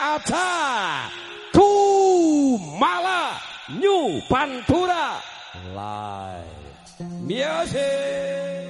Aca Tumala New Pantura. Live. Music.